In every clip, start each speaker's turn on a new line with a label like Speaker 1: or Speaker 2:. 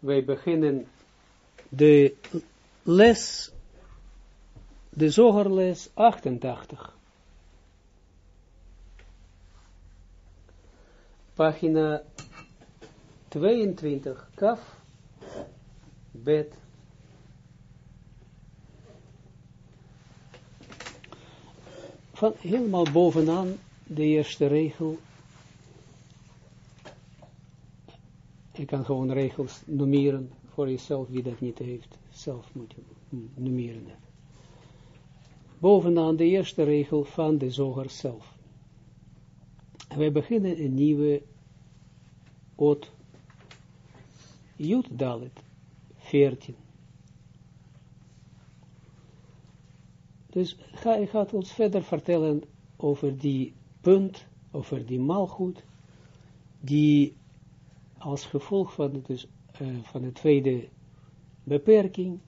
Speaker 1: wij beginnen de les, de zogerles 88. Pagina 22, kaf, bet. Van helemaal bovenaan de eerste regel Je kan gewoon regels nummeren voor jezelf, wie dat niet heeft. Zelf moet je nummeren. Bovenaan de eerste regel van de zoger zelf. En wij beginnen een nieuwe oot. Jut Dalet, 14. Dus ga, hij gaat ons verder vertellen over die punt, over die maalgoed, die als gevolg van, dus, uh, van de tweede beperking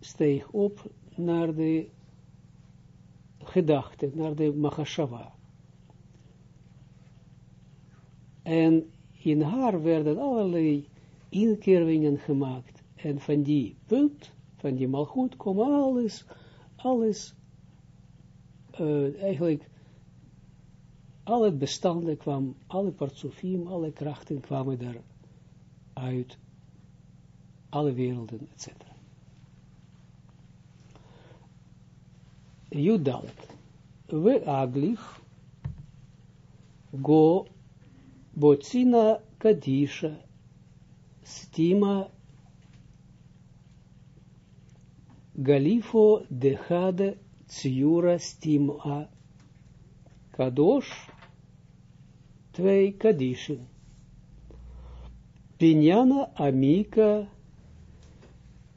Speaker 1: steeg op naar de gedachte, naar de Mahashava. En in haar werden allerlei inkervingen gemaakt. En van die punt, van die malgoed, kwam alles, alles, uh, eigenlijk alle bestanden kwam, alle partsofiem, alle krachten kwamen daar uit, alle werelden, etc. Judalet. We aglif, go, botsina kadisha, stima, galifo dechade tsiura stima, kadosh, twee kadishin. Pinyana amika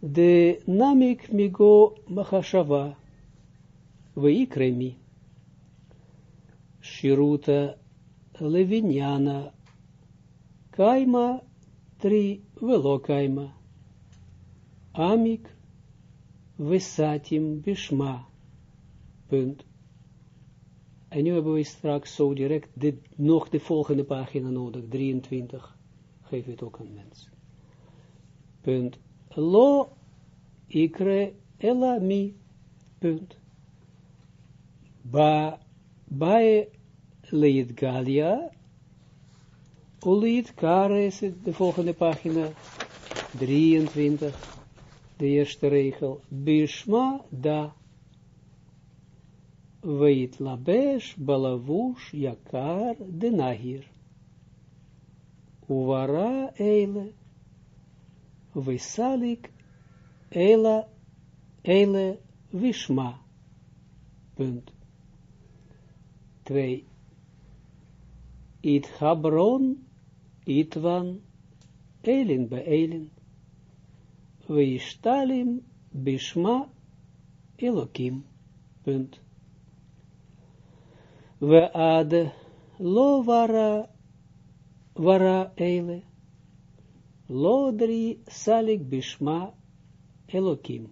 Speaker 1: de namik migo machashava veikremi. Shiruta levinyana kaima tri velo kaima. Amik vesatim bishma. Punt. En nu hebben we straks zo direct nog de volgende pagina nodig, 23. Geef het ook aan mensen. Punt. Lo ikre ela mi. Punt. Ba, bae leid galia. Ulit kare is het de volgende pagina. 23. De eerste regel. Bishma da. Veit labesh balavush yakar de nahir. Uvara eile. Visalik eila eile vishma. Punt. 2. It habron itwan elin be elin. Vishtalim bishma elokim. Punt we ad lo vara vara eile lo dri salik bishma elokim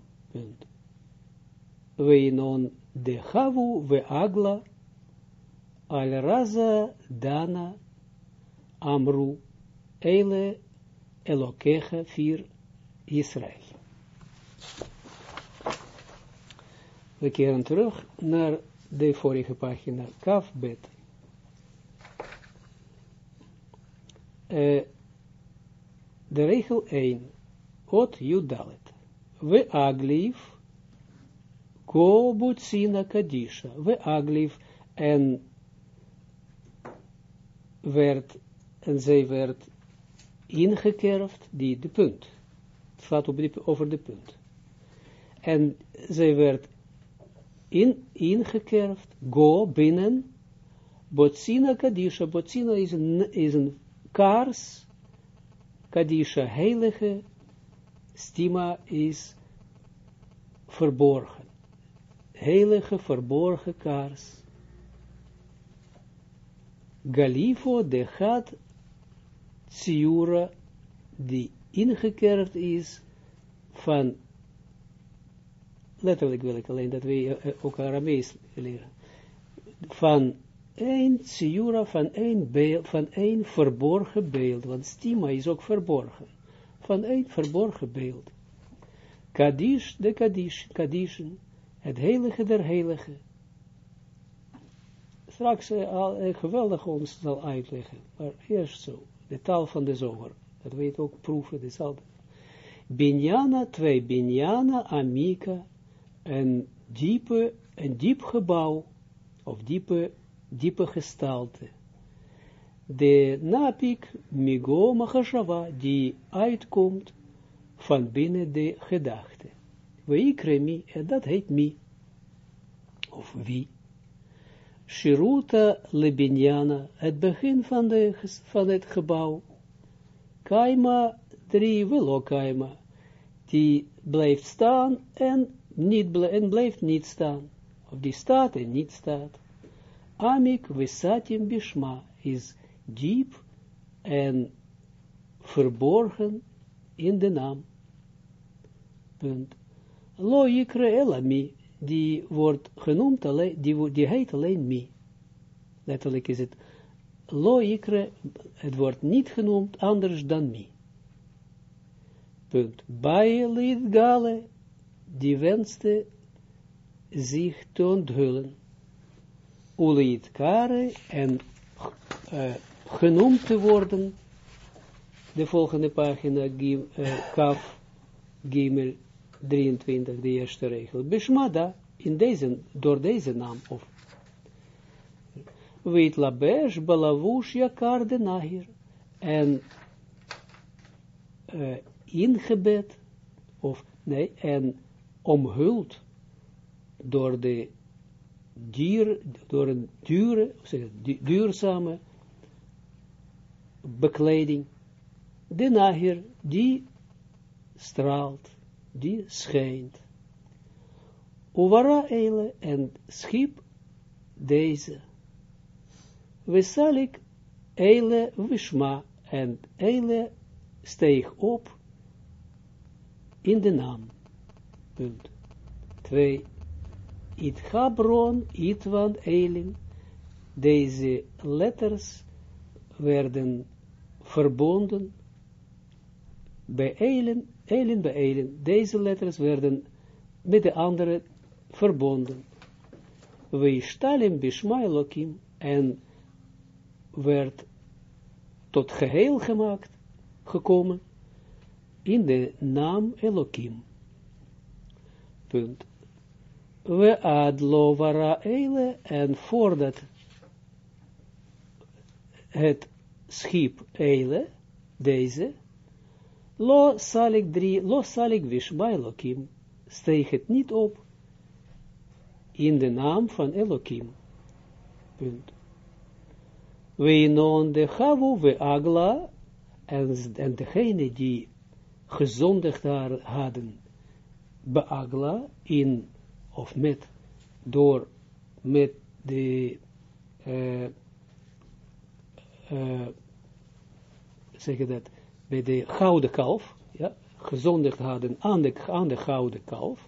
Speaker 1: we inon de havu we agla al raza dana amru eile elokecha fir Israël. We keren terug naar de vorige pagina, kafbet. Uh, de regel 1, ot judalet. We aglief, ko butsina kadisha. We aglief, en werd, en zij werd ingekerfd, die de punt. Het gaat over de punt. En zij werd in, go, binnen, botsina kadisha, botsina is een, is een kaars, kadisha, heilige, stima is verborgen, heilige, verborgen kaars, galifo, de gaat, tsiura, die ingekerfd is, van letterlijk wil ik alleen dat we ook Aramees leren, van één tsiura, van één beeld, van één verborgen beeld, want stima is ook verborgen, van een verborgen beeld. Kadish, de Kadish, Kadishen, het heilige der heilige. Straks uh, al, uh, geweldig ons zal uitleggen, maar eerst zo, de taal van de zoger, dat weet ook proeven, altijd. Binjana, twee Binjana, Amika, een diepe, een diep gebouw, of diepe, diepe gestalte. De napik migo machashava, die uitkomt van binnen de gedachte. We mi, en dat heet mi, of wie. Shiruta lebinjana, het begin van, de, het gebouw. Kaima drie, velo kaima, die blijft staan en niet en blijft niet staan, of die staat en niet staat. Amik visatim bishma is diep en verborgen in de naam. Punt. Lo yikre elami, die wordt genoemd alleen, die, die heet alleen mi. Letterlijk is het, lo yikre, het wordt niet genoemd anders dan mi. Punt. Bij gale, die wenste zich te onthullen. Ulit kare en uh, genoemd te worden. De volgende pagina, gim, uh, kaf, gimel 23, de eerste regel. Bishmada, in deze, door deze naam, of weet labesh balavush yakar de en uh, ingebed, of nee, en omhuld door de dier, door een dure, zeg, duurzame bekleding, de nahir, die straalt, die schijnt. Uvara eile en schip deze. Wesalik eile wishma en eile steeg op in de naam. Punt. 2. It Habron, Itwan, Eilim. Deze letters werden verbonden bij Eilen, Eilen bij Eilen. Deze letters werden met de andere verbonden. We stalim bishma Elohim en werd tot geheel gemaakt, gekomen, in de naam Elohim. Punt. We adlo vara eile, en voordat het schip eile, deze, lo salik drie, lo salik vishma Elohim, steeg het niet op in de naam van Elohim. Punt. We non de havu we agla, en, en degene die gezondigd hadden, beagla, in, of met, door, met de, uh, uh, zeg dat, bij de gouden kalf, ja, gezondigd hadden aan de, aan de gouden kalf,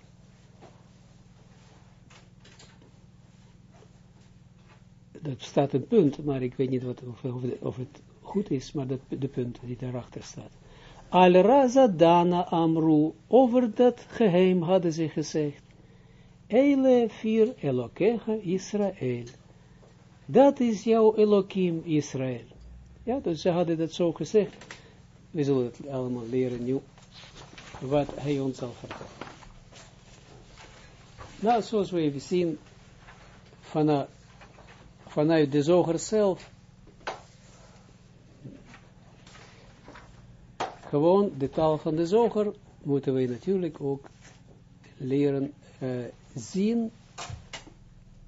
Speaker 1: dat staat een punt, maar ik weet niet wat, of, of, het goed is, maar dat, de punt die daarachter staat. Al raza dana amru, over dat geheim hadden ze gezegd, Eile vier Elokecha Israël. Dat is jouw Elohim Israël. Ja, dus ze hadden dat zo gezegd. We zullen het allemaal leren nu, wat hij ons zal vertellen. Nou, zoals we even zien, vanuit, vanuit de zoger zelf, gewoon de taal van de zoger, moeten we natuurlijk ook leren uh, zien,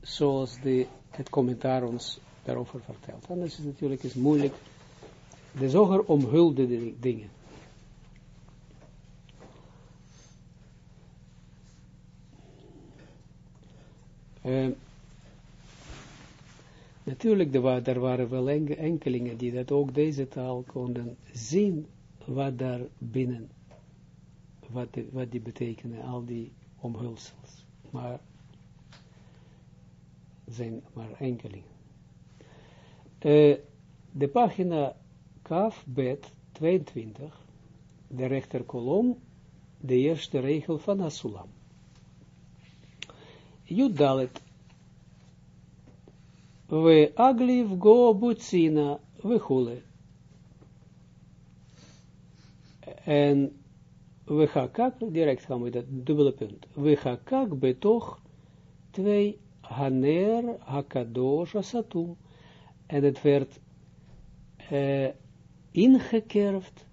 Speaker 1: zoals de, het commentaar ons daarover vertelt. Anders is het natuurlijk is moeilijk. De zoger omhulde de dingen. Uh, natuurlijk, er waren wel enkelingen die dat ook deze taal konden zien, wat daar binnen, wat, wat die betekenen, al die omhulsels. Maar zijn maar enkelingen. Uh, de pagina Kaf Bet 22 de rechterkolom, de eerste regel van Asulam. Judalet. We agliv go butsina, we hule. En we hakak, direct gaan we dat dubbele punt. We hakak betoch twee haner hakadosh asatum. En het werd uh, ingekerfd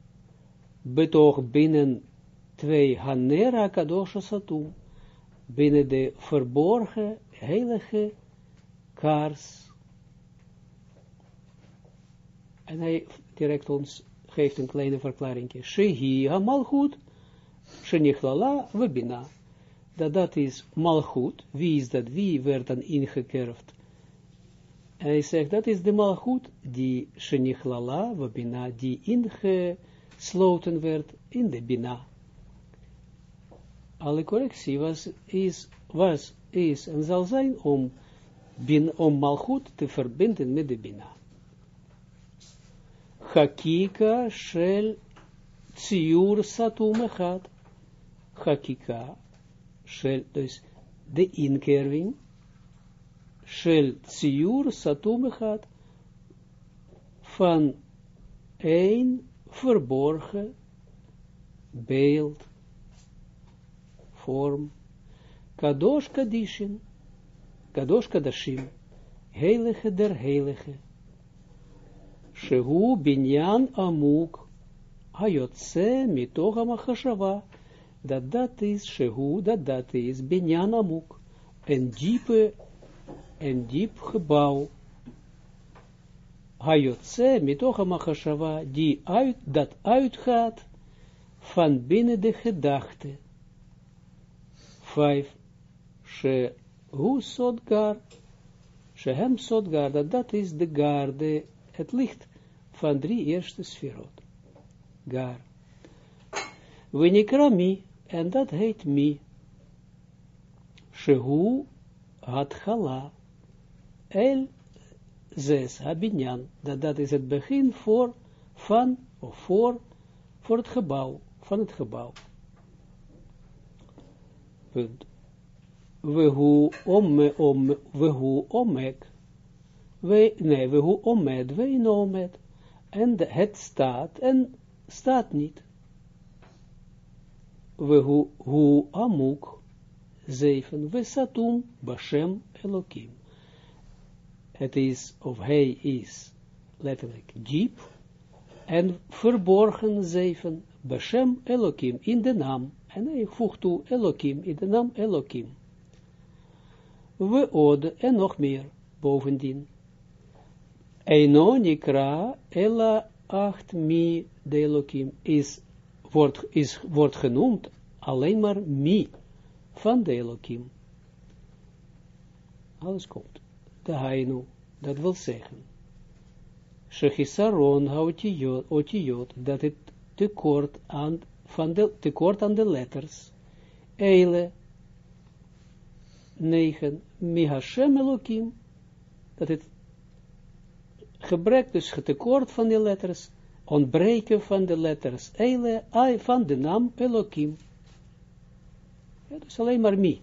Speaker 1: betoog binnen twee haner hakadosh asatum. Binnen de verborgen heilige kaars. En hij direct ons geeft een kleine verklaring. Shehi ha-malchut, shenichlala webina. Dat dat is malchut. Wie is dat? Wie werd dan ingekerfd? En hij zegt, dat is de malchut die shenichlala webina, die ingesloten werd in de bina. Alle correctie was, is, was, is en zal zijn om, bin, om malchut te verbinden met de bina. Hakika shel tsiur satum echad. Hakika shel, dus de inkerving shel tsiur satum van een verborgen beeld, vorm, kadosh kadishin, kadosh kadashim, heilige der heilige, Shehu binyan amuk hayotse mitoga machashava. Dat dat is shehu, dat dat is binyan amuk. Een diepe, een diep gebouw. Hayotse mitoga machashava, die uit, dat uitgaat van binnen de gedachte. Vijf. Shehu sodgar. Shehem sodgar, dat dat is de garde het licht van drie eerste sferot. Gar. Wenikra mi, en dat heet mi. Shehu had chala. El zes habinyan. Dat, dat is het begin voor, van, of voor, voor het gebouw, van het gebouw. Punt. Wehu ome, ome, wehu omek we, nee, we hoe omed, we omed, en het staat, en staat niet. We hoe, amuk, zeven, we satum, bashem, elokim. Het is, of hij is, letterlijk, diep, en verborgen zeven, bashem, elokim, in de naam, en hij voegt toe, elokim, in de naam, elokim. We ode, en nog meer, bovendien, Eino nikra ella acht mi de is, wordt, is, wordt genoemd alleen maar mi van de Elohim. Alles komt. De hainu, dat wil zeggen. Shechisaron haotiot, dat het tekort aan, van de, tekort aan de letters. Eile, 9, mi Hashem Elohim, dat het gebrek, dus tekort van de letters, ontbreken van de letters, eile, van de naam Elohim. Ja, dus alleen maar mi,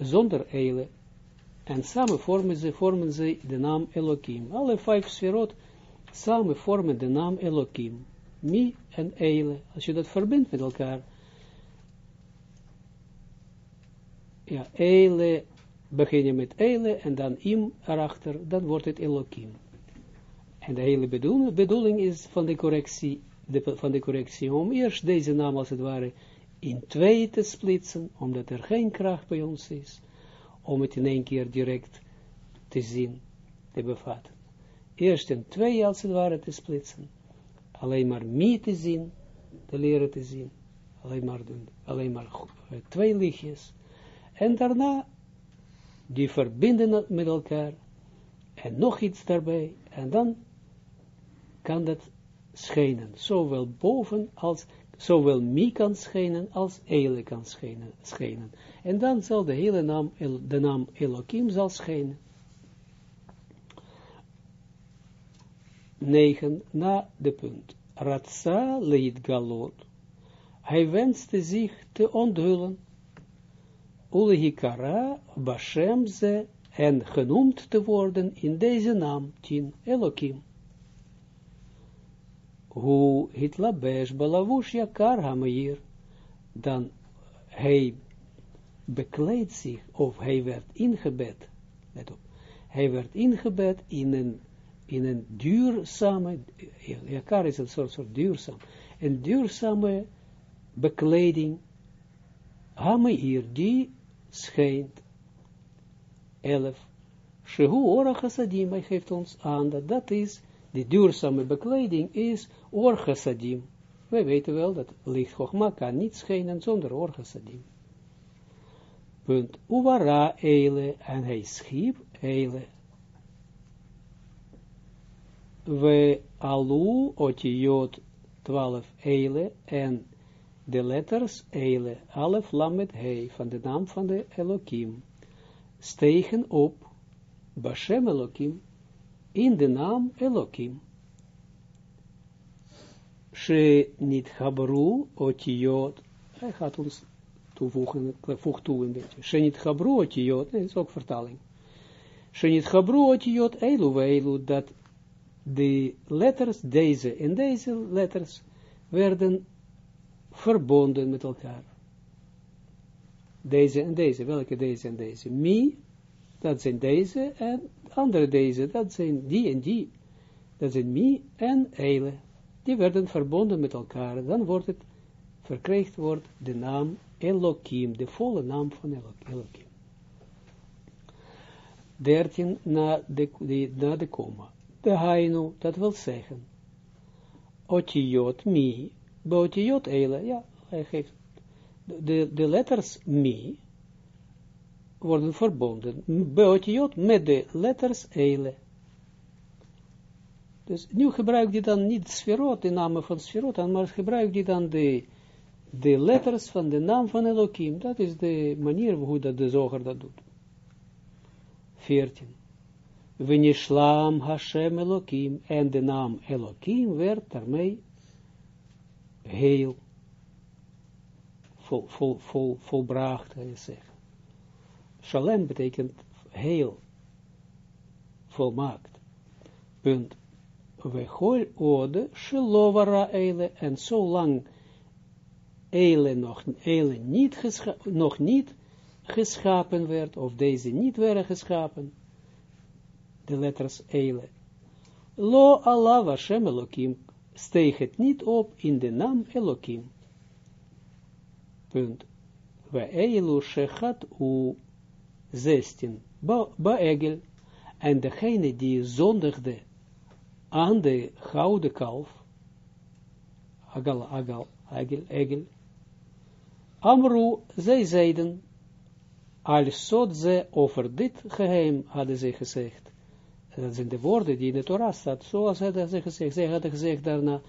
Speaker 1: zonder eile. En samen vormen ze, vormen ze de naam Elohim. Alle vijf sferot samen vormen de naam Elohim. Mi en eile. Als je dat verbindt met elkaar. Ja, eile, begin je met eile en dan im erachter, dan wordt het Elohim. En de hele bedoeling, bedoeling is van de correctie, de, van de correctie, om eerst deze naam als het ware in twee te splitsen, omdat er geen kracht bij ons is, om het in één keer direct te zien, te bevatten. Eerst in twee als het ware te splitsen, alleen maar mi te zien, te leren te zien, alleen maar, doen, alleen maar eh, twee lichtjes, en daarna die verbinden met elkaar, en nog iets daarbij, en dan kan dat schijnen, zowel boven als, zowel mi kan schijnen, als Ele kan schijnen. En dan zal de hele naam, de naam Elohim zal schijnen. 9 na de punt. ratsa leid galot. Hij wenste zich te onthullen. Ulehikara Bashem ze en genoemd te worden in deze naam, Tin Elohim. Hoe hitlabesh balavush yakar hameir, dan hij bekleedt zich, of hij werd ingebed, let op, hij werd ingebed in een, in een duurzame, yakar is een soort, soort duurzaam, een duurzame bekleding, hameir, die schijnt, 11. Shehu ora chassadim, hij geeft ons aan dat dat is, de duurzame bekleding is or chassadim. Wij weten wel dat licht Chogma kan niet schijnen zonder or chassadim. Punt. Uwara eile, en hij schiep eile. We alu otiot 12 eile, en de letters eile, alef lamet hei, van de naam van de Elohim stegen op, Bashem Elohim, in de naam Elohim. She niet habru otiot, hij gaat ons toevoegen, voegt toe een beetje. She niet habru otiot, dat is ook vertaling. She niet habru otiot, eilu eilu, dat de letters, deze en deze letters, werden verbonden met elkaar. Deze en deze, welke deze en deze? Mi, dat zijn deze, en andere deze, dat zijn die en die. Dat zijn mi en eile. Die werden verbonden met elkaar. Dan wordt het, verkrijgt wordt de naam Elohim, de volle naam van Elohim. 13 na de, de, na de komma. De hainu, dat wil zeggen. Otiot mi, beotiot eile, ja, hij geeft de, de letters mi worden verbonden, beotiot met de letters eile. Dus nu gebruik je dan niet sferot, de naam van sferot, maar gebruik je dan de, de letters van de naam van Elohim. Dat is de manier hoe dat de zoger dat doet. 14. Venishlam Hashem Elohim, en de naam Elohim werd daarmee heel vol, vol, vol, volbracht, kan je zeggen. Shalem betekent heel, volmaakt. Punt. We gooi ode, shilovara eile, en zolang eile nog, eile niet, geschapen werd, of deze niet werden geschapen, de letters eile. Lo Allah Hashem Elohim, steeg het niet op in de naam Elohim. Punt. We eilu shechat u 16. Ba-egel. En degene die zondigde aan de gouden kalf, agal, agal, egel, egel, Amru, zij zeiden, al zot ze over dit geheim, hadden ze gezegd. Dat zijn de woorden die in de Torah staat, zoals hadden ze gezegd. Zij hadden gezegd daarna,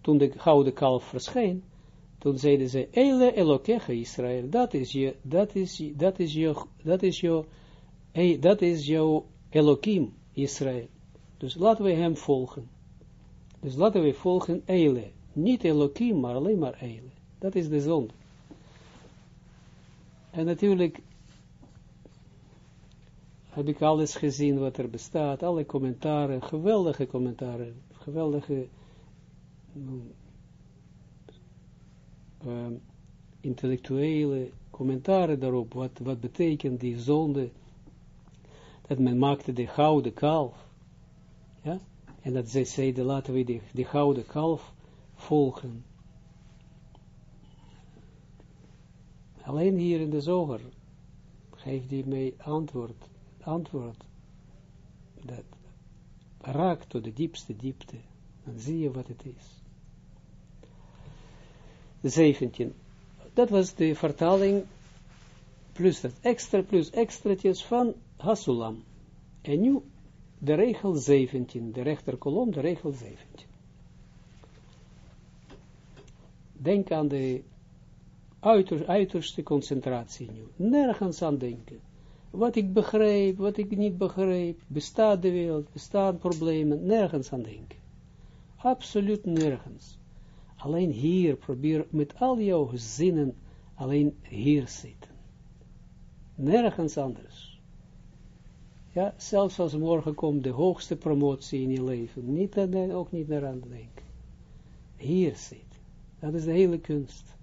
Speaker 1: toen de gouden kalf verscheen, toen zeiden ze, Eile Elokecha Israël, dat is je, dat is, dat is je, dat is je, dat is jouw Elohim Israël. Dus laten we hem volgen. Dus laten we volgen Eile. Niet Elohim, maar alleen maar Eile. Dat is de zonde. En natuurlijk heb ik alles gezien wat er bestaat, alle commentaren, geweldige commentaren, geweldige uh, intellectuele commentaren daarop, wat, wat betekent die zonde, dat men maakte de gouden kalf, ja, en dat zij zeiden, laten we de, de gouden kalf volgen. Alleen hier in de zoger geeft hij mij antwoord, antwoord, dat raakt tot de diepste diepte, dan zie je wat het is. 17. Dat was de vertaling plus dat extra, plus extraatjes van Hasulam. En nu de regel 17, de rechterkolom, de regel 17. Denk aan de uiter, uiterste concentratie nu. Nergens aan denken. Wat ik begreep, wat ik niet begreep, bestaat de wereld, bestaan problemen, nergens aan denken. Absoluut nergens. Alleen hier, probeer met al jouw zinnen, alleen hier zitten. Nergens anders. Ja, zelfs als morgen komt de hoogste promotie in je leven, niet aan, ook niet naar aan denken. Hier zit. Dat is de hele kunst.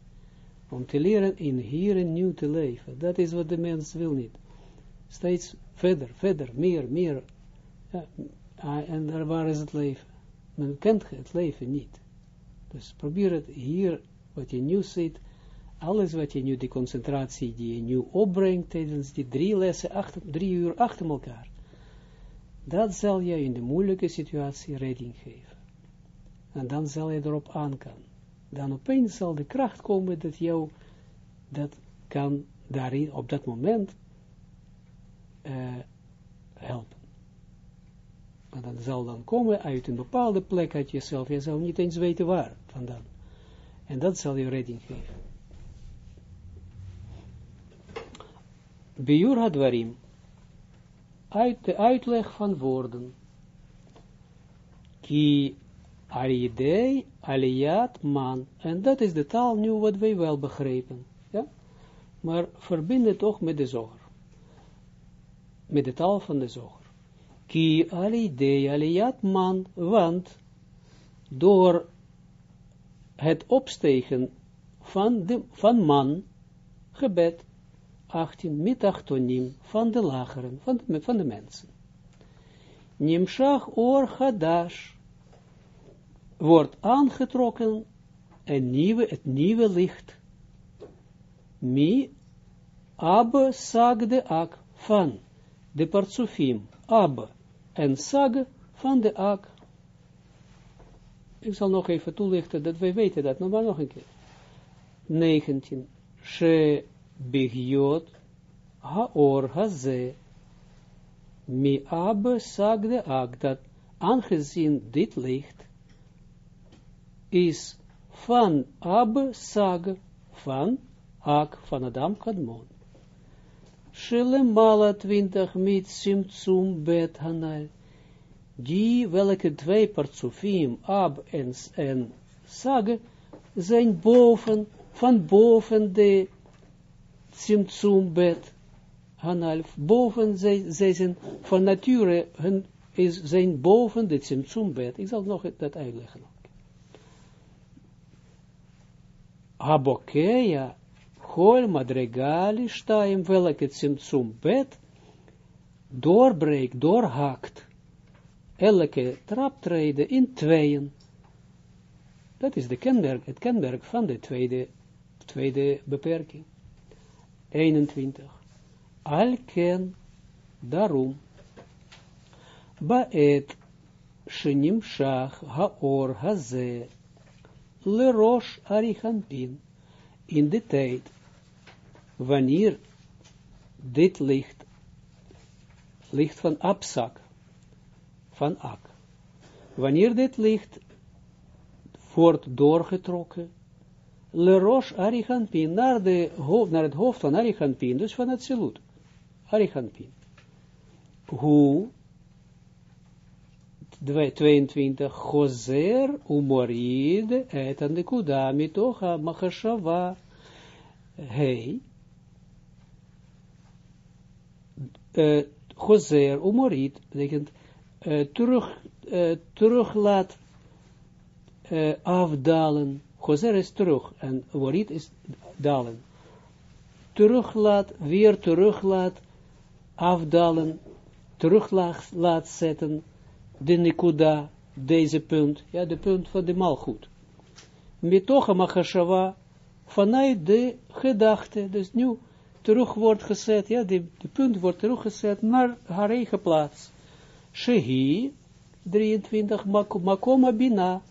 Speaker 1: Om te leren in hier en nu te leven. Dat is wat de mens wil niet. Steeds verder, verder, meer, meer. Ja, en daar waar is het leven? Men kent het leven niet. Dus probeer het hier, wat je nu ziet, alles wat je nu, die concentratie die je nu opbrengt tijdens die drie lessen, achter, drie uur achter elkaar, dat zal je in de moeilijke situatie redding geven. En dan zal je erop aankan. Dan opeens zal de kracht komen dat jou, dat kan daarin, op dat moment, uh, helpen. En dan zal dan komen uit een bepaalde plek uit jezelf, je zal niet eens weten waar En dat zal je redding geven. Biur hadwarim, uit de uitleg van woorden. Ki aridei aliyat man. En dat is de taal nu wat wij wel begrepen. Ja? Maar verbind het toch met de zoger. Met de taal van de zoger. Ki aridei aliyat man, want door het opstegen van, de, van man, gebed, 18, mitachtonim, van de lageren, van de, van de mensen. Nimshach or hadash, wordt aangetrokken een nieuwe, het nieuwe licht. Mi, Abbe sagde ak, van de partsufim, Abbe, en sag van de ak. Ik zal nog even toelichten, dat wij weten dat, nog maar nog een keer. 19. She bigyot haor haze mi abbe sagde ak, dat aangezien dit licht is van abbe sag van ak van Adam Kadmon. Shele mala twintig mit simtsum bet hanal. Die welke twee partsofim, ab en, en sag, zijn boven, van boven de Simtsum bet Hanalf, boven zij, zij zijn van nature, hun is, zijn boven de Simtsum bet. Ik zal nog dat uitleggen. Habokeja, hol madregali staim, welke Simtsum bet doorbreekt, doorhakt, elke traptreden in tweeën. Dat is de kenmerk, het kenmerk van de tweede, tweede beperking. 21. Alken, daarom, baet, shenimshach, haor, haze, lerosh, arichanpin, in de tijd, wanneer dit licht, licht van Absak, van Ak, wanneer dit licht wordt doorgetrokken, Le Rosh Arichanpin, naar, de hoofd, naar het hoofd van Arichanpin, dus van het Silut. Arichanpin. Hoe, 22, Gozer umorid et an de kuda mitocha machashava. Hey, uh, Gozer umorid, uh, terug, uh, terug laat uh, afdalen Gozer is terug en Warit is dalen. Terug laat, weer terug laat, afdalen, terug laat zetten, de nikuda, deze punt, ja, de punt van de malgoed. Mitocha machashava, vanuit de gedachte, dus nu terug wordt gezet, ja, de, de punt wordt teruggezet naar haar eigen plaats. Shehi, 23, makoma bina,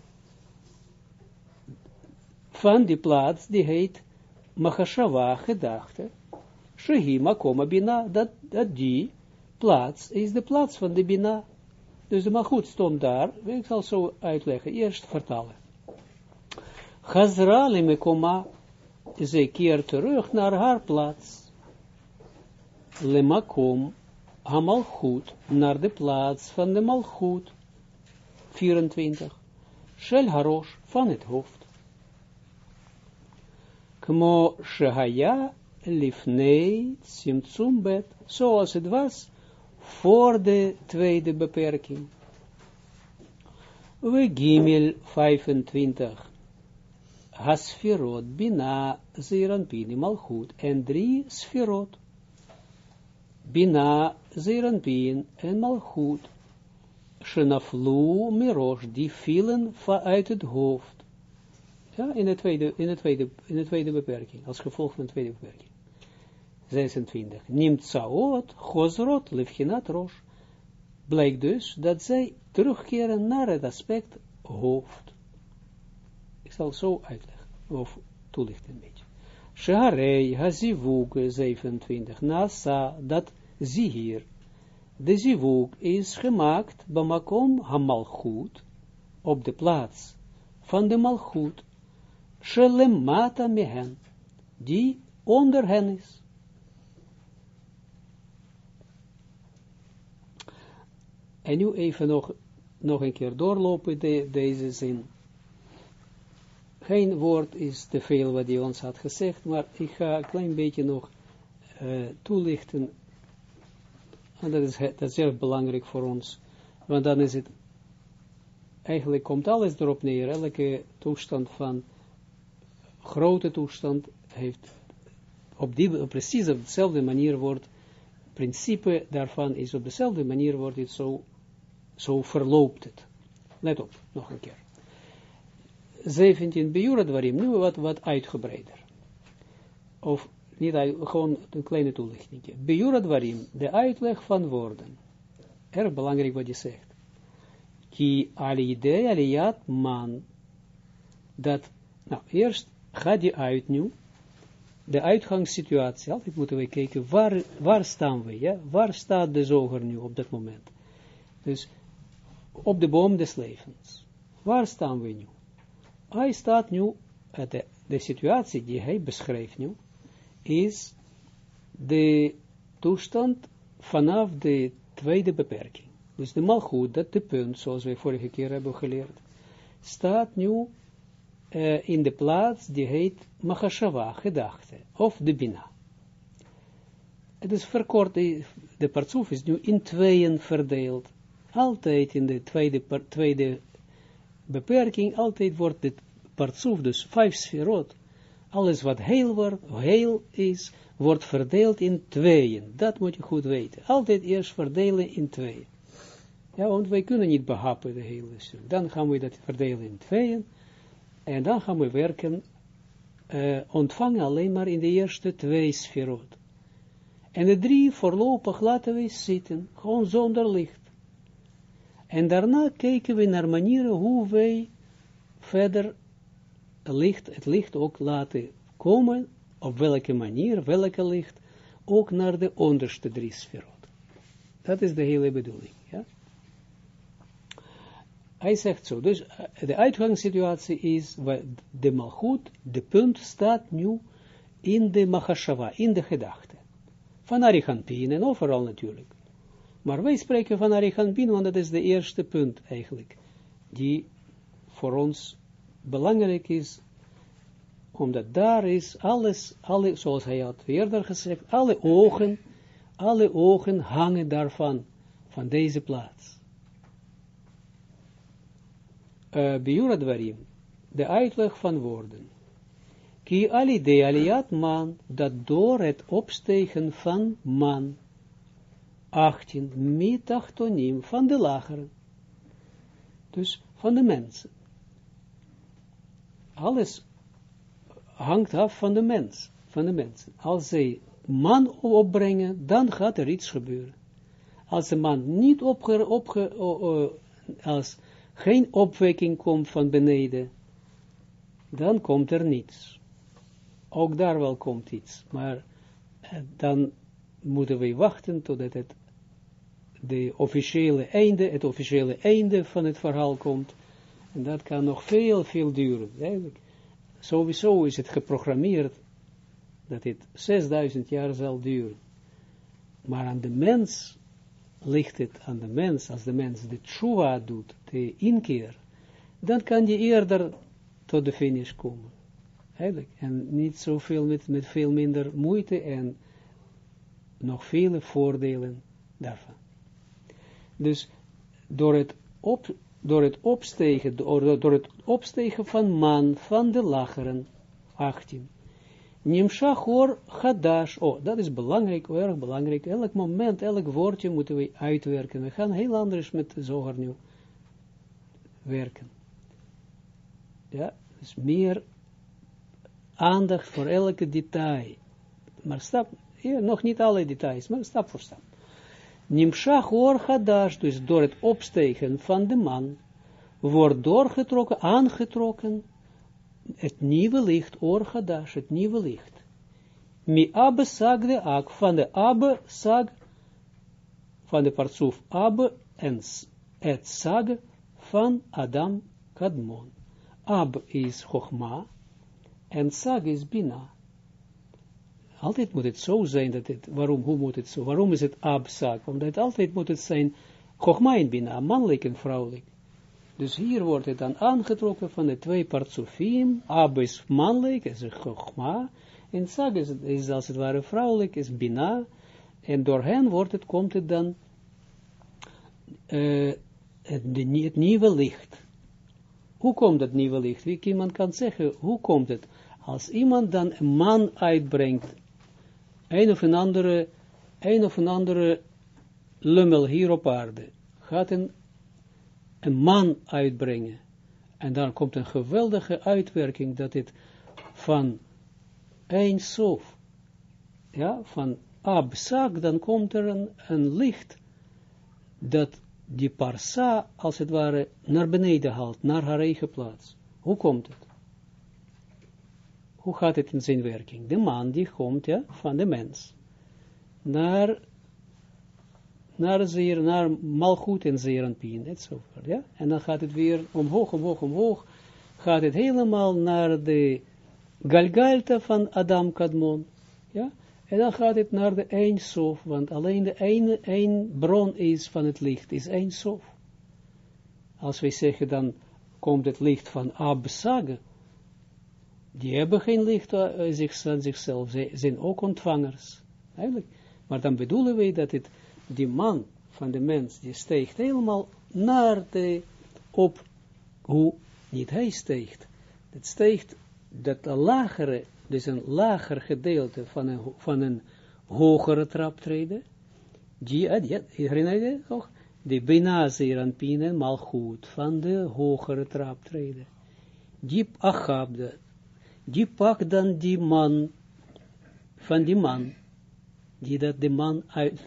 Speaker 1: van die plaats, die heet Machashava, gedachte, Shehi Makoma Bina, dat, die plaats is de plaats van de Bina. Dus de Malchut stond daar, ik zal zo uitleggen, eerst vertalen. Chazra Mekoma, ze keert terug naar haar plaats. Le Makom, Hamalchut, naar de plaats van de Malchut. 24. shel harosh, van het hoofd. Kmo shehaya lifnei simtsum bet, zoals het was voor de tweede beperking. We gimel 25. Hasfirot bina zeranpini malchut en drie sfirot. Bina zeranpin en malchut. Shenaflu mirosh, die vielen uit het hoofd. Ja, in de tweede, in de tweede, in de tweede beperking, als gevolg van de tweede beperking. 26. Nimt saot, chosrot, lefchinat rosh. Blijkt dus dat zij terugkeren naar het aspect hoofd. Ik zal zo uitleggen, of toelichten een beetje. Shaharei hazivuk 27. Nasa, dat zie hier. De zivuk is gemaakt bamakom hamalchut, op de plaats van de malchut, shelemata mehen, die onder hen is. En nu even nog, nog een keer doorlopen de, deze zin. Geen woord is te veel wat hij ons had gezegd, maar ik ga een klein beetje nog uh, toelichten. En dat is, dat is erg belangrijk voor ons. Want dan is het, eigenlijk komt alles erop neer. Elke toestand van, grote toestand heeft op die, precies op dezelfde manier wordt, principe daarvan is op dezelfde manier wordt het zo zo verloopt het. Let op, nog een keer. 17 waarin nu wat, wat uitgebreider. Of niet gewoon een kleine toelichting. waarin de uitleg van woorden. Erg belangrijk wat je zegt. Ki alide aliyat man. Dat, nou, eerst gaat die uit nu. De uitgangssituatie, altijd moeten we kijken, waar, waar staan we, ja? Waar staat de zoger nu op dat moment? Dus op de boom des levens. Waar staan we nu? Hij staat nu, de, de situatie die hij beschrijft nu, is de toestand vanaf de tweede beperking. Dus de malgoed, dat de punt, zoals wij vorige keer hebben geleerd, staat nu uh, in de plaats die heet Machashava, gedachte, of de Bina. Het is verkort, de, de partsoef is nu in tweeën verdeeld altijd in de tweede, tweede beperking, altijd wordt dit partsoef, dus vijf sferot, alles wat heel, wordt, heel is, wordt verdeeld in tweeën. Dat moet je goed weten. Altijd eerst verdelen in tweeën. Ja, want wij kunnen niet behappen de hele stuk. Dan gaan we dat verdelen in tweeën. En dan gaan we werken, uh, ontvangen alleen maar in de eerste twee sferot. En de drie voorlopig laten we zitten, gewoon zonder licht. En daarna kijken we naar manieren hoe wij verder licht, het licht ook laten komen, op welke manier, welke licht, ook naar de onderste drie sferot. Dat is de hele bedoeling. Ja? Hij zegt zo, dus eh, de uitgangssituatie is, de malchut, de punt staat nu in de machashava, in de gedachte. Van Arichampin en overal natuurlijk. Maar wij spreken van Arichanbin, want dat is de eerste punt eigenlijk, die voor ons belangrijk is, omdat daar is alles, alle, zoals hij had eerder gezegd, alle ogen, alle ogen hangen daarvan, van deze plaats. Uh, de uitleg van woorden. Ki ali de aliat man, dat door het opstegen van man, 18, mitachtonim, van de lagere. Dus van de mensen. Alles hangt af van de mens, van de mensen. Als zij man opbrengen, dan gaat er iets gebeuren. Als de man niet opge, als geen opwekking komt van beneden, dan komt er niets. Ook daar wel komt iets, maar eh, dan moeten we wachten totdat het de officiële einde, het officiële einde van het verhaal komt. En dat kan nog veel, veel duren. Eigenlijk. Sowieso is het geprogrammeerd dat dit 6000 jaar zal duren. Maar aan de mens ligt het aan de mens, als de mens de tshuva doet, de inkeer, dan kan je eerder tot de finish komen. Eigenlijk. En niet zoveel met, met veel minder moeite en nog vele voordelen daarvan. Dus door het, op, door het opstegen, door, het opstegen van man, van de lageren, 18. Nimshach hoor Hadash, oh, dat is belangrijk, erg belangrijk. Elk moment, elk woordje moeten we uitwerken. We gaan heel anders met de zoger nu werken. Ja, dus meer aandacht voor elke detail. Maar stap, ja, nog niet alle details, maar stap voor stap. Nimshach or hadash, dus door het opstegen van de man, wordt doorgetrokken, aangetrokken, het nieuwe licht, or hadash, het nieuwe licht. Mi abbe sag de ak, van de abbe sag, van de partsoef abbe, en het sag van Adam Kadmon. Ab is Chogma, en sag is Bina. Altijd moet het zo zijn dat het, waarom, hoe moet het zo, waarom is het abzak? Omdat altijd moet het zijn, chogma en bina, mannelijk en vrouwelijk. Dus hier wordt het dan aangetrokken van de twee partsofiem, ab is mannelijk, is chogma, en sag is, als het ware vrouwelijk, is bina, en door hen wordt het, komt het dan, uh, het, het nieuwe licht. Hoe komt het nieuwe licht? Wie iemand kan zeggen, hoe komt het? Als iemand dan een man uitbrengt een of een andere, een of een andere lummel hier op aarde gaat een, een man uitbrengen. En dan komt een geweldige uitwerking dat het van een sof, ja, van abzak, dan komt er een, een licht dat die parsa, als het ware, naar beneden haalt, naar haar eigen plaats. Hoe komt het? Hoe gaat het in zijn werking? De man die komt ja, van de mens naar, naar, zeer, naar malgoed en zeeranpien, enzovoort. Ja? En dan gaat het weer omhoog, omhoog, omhoog, gaat het helemaal naar de Galgalta van Adam Kadmon. Ja? En dan gaat het naar de Eindsof, want alleen de ene, één bron is van het licht, is Eindsof. Als wij zeggen, dan komt het licht van Absage, die hebben geen licht aan zichzelf, ze zijn ook ontvangers. Eigenlijk. Maar dan bedoelen wij dat het, die man van de mens, die steekt helemaal naar de, op, hoe niet hij steekt. Het steekt dat een lagere, dus een lager gedeelte van een, van een hogere traptreden, die, die herinner je toch? De bijna zeer pinen, mal goed, van de hogere traptreden. Die achab, die pakt dan die man, van die man, die dat de man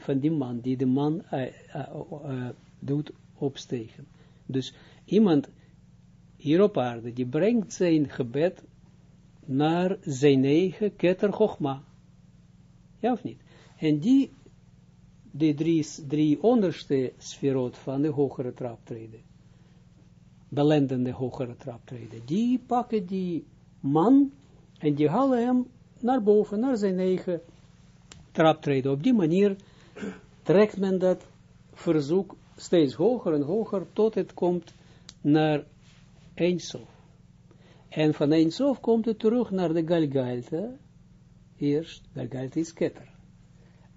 Speaker 1: van die man, die de man uh, uh, doet opstegen. Dus iemand hier op aarde, die brengt zijn gebed naar zijn eigen keter Chogma. Ja of niet? En die, de drie, drie onderste sferot van de hogere traptreden, belendende hogere traptreden, die pakken die man, en die halen hem naar boven, naar zijn eigen traptreden. Op die manier trekt men dat verzoek steeds hoger en hoger, tot het komt naar Eindsof. En van Eindsof komt het terug naar de Galgalte, eerst, Galgalte is Keter.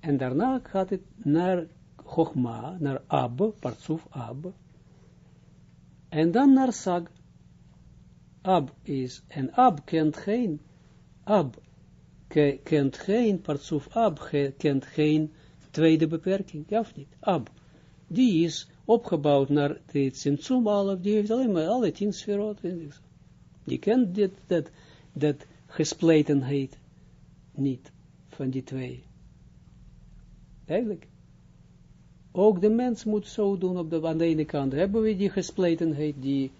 Speaker 1: En daarna gaat het naar Chogma, naar Ab, Partsuf Ab, en dan naar Sag. Ab is, en Ab kent geen, Ab kent geen, Partsuf Ab kent geen tweede beperking, ja of niet? Ab, die is opgebouwd naar de Tsimtsum Alef, die heeft alleen maar alle tien sferot, die kent dit, dat, dat gespletenheid niet van die twee. Eigenlijk. Ook de mens moet zo doen op de, aan de ene kant. Hebben we die gespletenheid, die,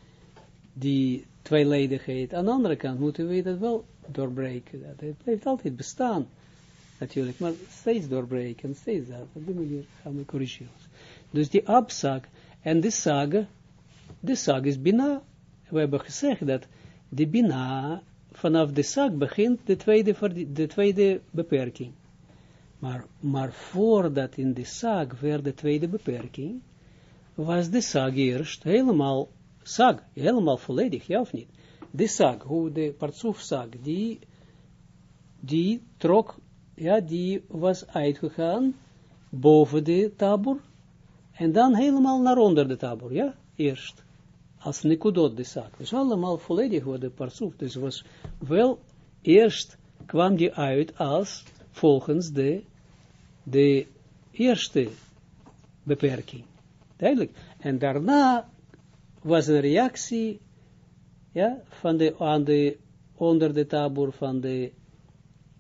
Speaker 1: die tweeledigheid. Aan de andere kant moeten we dat wel doorbreken. Dat het heeft altijd bestaan, natuurlijk, maar steeds doorbreken, steeds dat. Op die manier gaan we corrigeren. Dus die abzak en de sage, de sag is bina. We hebben gezegd dat de bina, vanaf de sag begint de tweede, de tweede beperking. Maar, maar voordat in de sag werd de tweede beperking, was de sag eerst helemaal sag, helemaal volledig, ja of niet? De sag, hoe de partsoef sag, die, die trok, ja, die was uitgegaan boven de tabur, en dan helemaal naar onder de tabur, ja, eerst, als nekudot de sag. Dus allemaal volledig wat de partsoef, dus was wel, eerst kwam die uit als, volgens de, de eerste beperking. Duidelijk. En daarna was een reactie ja, van de, onder de tabur van de,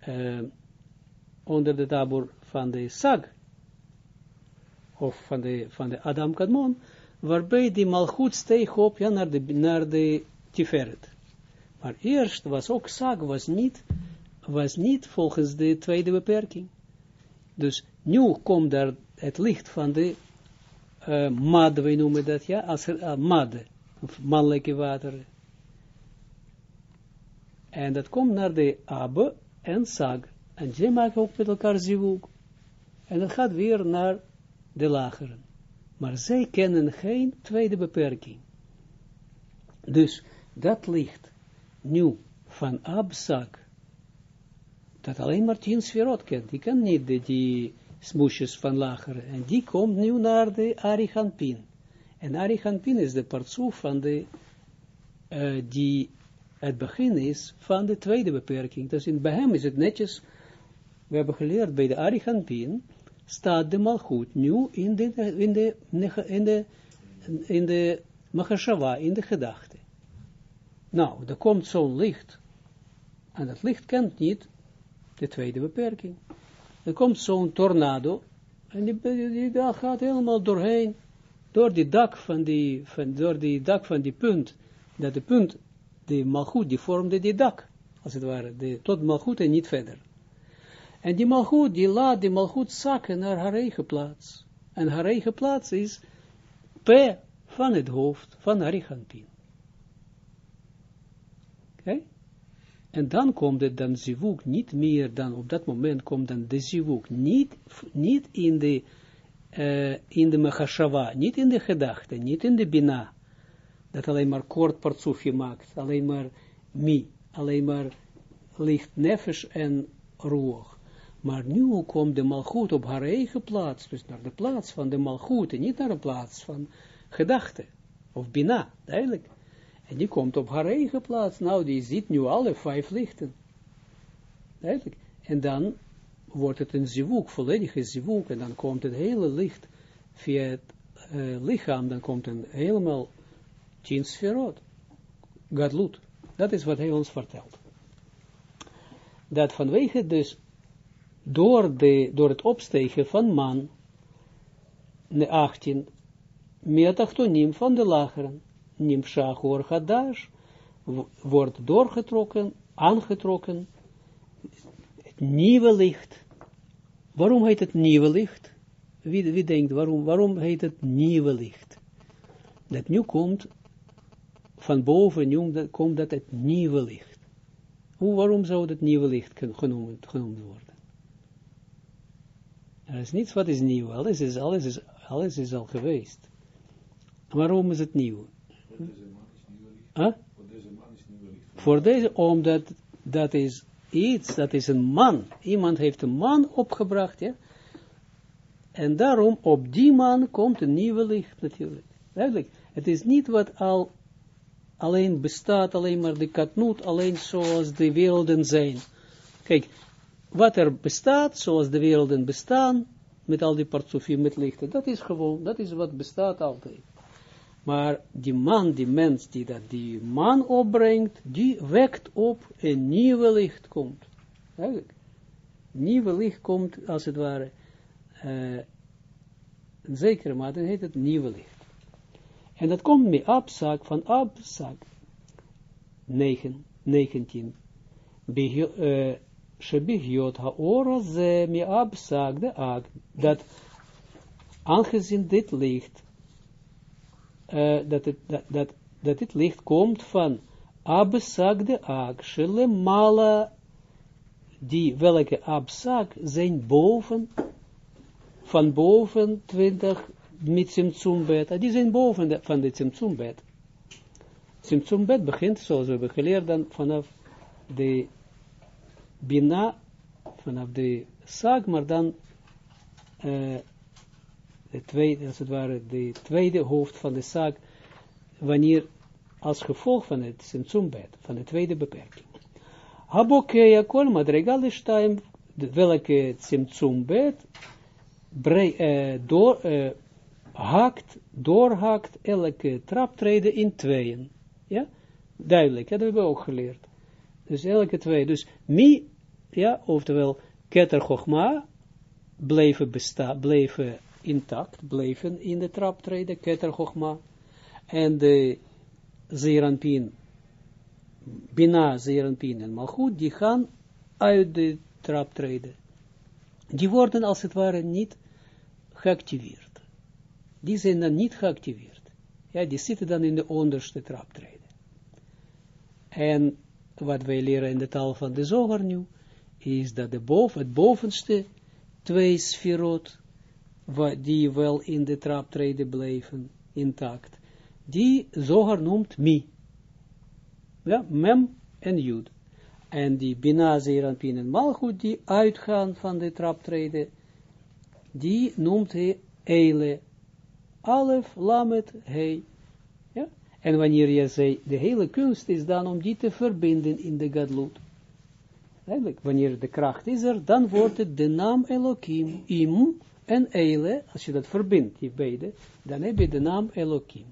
Speaker 1: uh, onder de tabur van de sag, of van de, van de Adam Kadmon, waarbij die malchut steeg op ja, naar de, naar de Tiferet. Maar eerst was ook sag, was niet, was niet volgens de tweede beperking. Dus nu komt daar het licht van de mad, wij noemen dat, ja, als mad, of mannelijke water. En dat komt naar de abe en sag. En die maken ook met elkaar zivuk. En dat gaat weer naar de lageren. Maar zij kennen geen tweede beperking. Dus dat licht nu van Absag, dat alleen maar tien sferot kent, die kan niet die, die smoesjes van lager. En die komt nu naar de Arihanpin. En Arihanpin is de partsoef van de, uh, die het begin is van de tweede beperking. Dus in, bij hem is het netjes, we hebben geleerd bij de Arihanpin, staat de malchut nu in de, in de, in de, in de Mahashava, in de gedachte. Nou, er komt zo'n licht, en dat licht kent niet de tweede beperking. Er komt zo'n tornado, en die, die, gaat helemaal doorheen, door die dak van die, van, door die dak van die punt, dat de punt, die malgoed, die vormde die dak, als het ware, de, tot malgoed en niet verder. En die malgoed, die laat die malgoed zakken naar haar eigen plaats. En haar eigen plaats is P van het hoofd van Arigantin. Oké? En dan komt het dan zivuk niet meer dan, op dat moment komt dan de zivuk niet, niet in de, uh, in de mechashava, niet in de gedachte, niet in de bina, dat alleen maar kort partsoefje maakt, alleen maar mi, alleen maar licht nefesh en roog. Maar nu komt de malgoed op haar eigen plaats, dus naar de plaats van de malgoed, en niet naar de plaats van gedachte, of bina, duidelijk. En die komt op haar eigen plaats. Nou, die ziet nu alle vijf lichten. Duidelijk. En dan wordt het een zivuk, volledige zivuk. En dan komt het hele licht via het uh, lichaam. Dan komt een helemaal tien sferot. Gadlut. Dat is wat hij ons vertelt. Dat vanwege dus door, de, door het opstegen van man, 18, metachtonim van de lageren, nimshach or hadash, wordt doorgetrokken, aangetrokken, het nieuwe licht. Waarom heet het nieuwe licht? Wie, denkt, waarom, waarom heet het nieuwe licht? Dat nu komt, van boven nu komt dat het nieuwe licht. Hoe, waarom zou dat nieuwe licht genoemd, genoemd worden? Er is niets wat is nieuw, alles is, alles is, alles is al geweest. Waarom is het nieuw? Huh? Voor deze, omdat dat is iets, dat is een man. Iemand heeft een man opgebracht, ja. En daarom, op die man komt een nieuwe licht natuurlijk. Duidelijk. Het is niet wat al alleen bestaat, alleen maar de katnoot, alleen zoals de werelden zijn. Kijk, wat er bestaat, zoals de werelden bestaan, met al die partsofie, met lichten, dat is gewoon, dat is wat bestaat altijd. Maar die man, die mens die dat die man opbrengt, die wekt op een nieuwe licht komt. Eigenlijk. Nieuwe licht komt, als het ware, uh, een zekere mate heet het nieuwe licht. En dat komt met abzak van abzak 9, 19. Shebigiot haora ze mi abzak de dat aangezien dit licht uh, dat, het, dat, dat, dat dit licht komt van Absag de Ag, Mala, die welke Absag zijn boven, van boven 20 met Tsimtsumbed, die zijn boven de, van de Tsimtsumbed. Simtsum bet begint, zoals we hebben geleerd, dan vanaf de Bina, vanaf de Sag, maar dan uh, de tweede, als het ware, de tweede hoofd van de Sag, wanneer als gevolg van het Simtsumbed, van de tweede beperking. Habokeya kol madregal ishtaim, welke Simtsumbed uh, door, uh, hakt, doorhakt elke traptreden in tweeën. Ja, duidelijk, dat hebben we ook geleerd. Dus elke twee, dus mi, ja, oftewel keter bleven, besta bleven intact, bleven in de traptreden, keter en de Zeranpin, Bina, Zeranpin en Malchut, die gaan uit de traptreden. Die worden als het ware niet geactiveerd. Die zijn dan niet geactiveerd. Ja, die zitten dan in de onderste traptreden. En wat wij leren in de taal van de zoger nu, is dat de boven, het bovenste twee sferot, die wel in de traptreden blijven, intact, die zoger noemt mi. Ja, mem en jud. En die bina, zeeranpin en malchut, die uitgaan van de traptreden, die noemt hij eile. Alef, lamet, hei. Ja? En wanneer je zei, de hele kunst is dan om die te verbinden in de gadlut. Eigenlijk, wanneer de kracht is er, dan wordt het de naam Elohim, im en eile, als je dat verbindt, die beide, dan heb je de naam Elohim.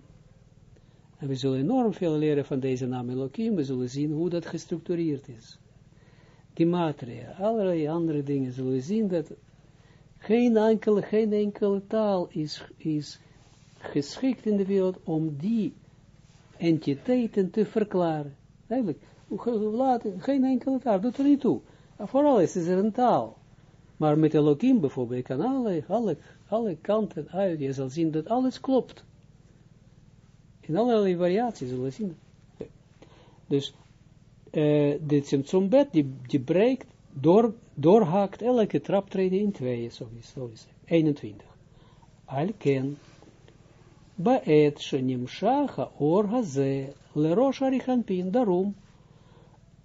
Speaker 1: En we zullen enorm veel leren van deze naam Elohim, we zullen zien hoe dat gestructureerd is. Die materia, allerlei andere dingen, zullen zien dat geen enkele, geen enkele taal is, is geschikt in de wereld om die entiteiten te verklaren. Eigenlijk, geen enkele taal, doet er niet toe. Vooral is er een taal. Maar met Elohim bijvoorbeeld kan alle, alle, alle kanten uit, je zal zien dat alles klopt. In allerlei variaties zullen zien. Dus uh, dit Simtsombet, die, die breekt, door, doorhaakt elke traptreden in tweeën, zo is, is 21. Alken, baet shenimshacha or haze, lerosh arichanpin, daarom,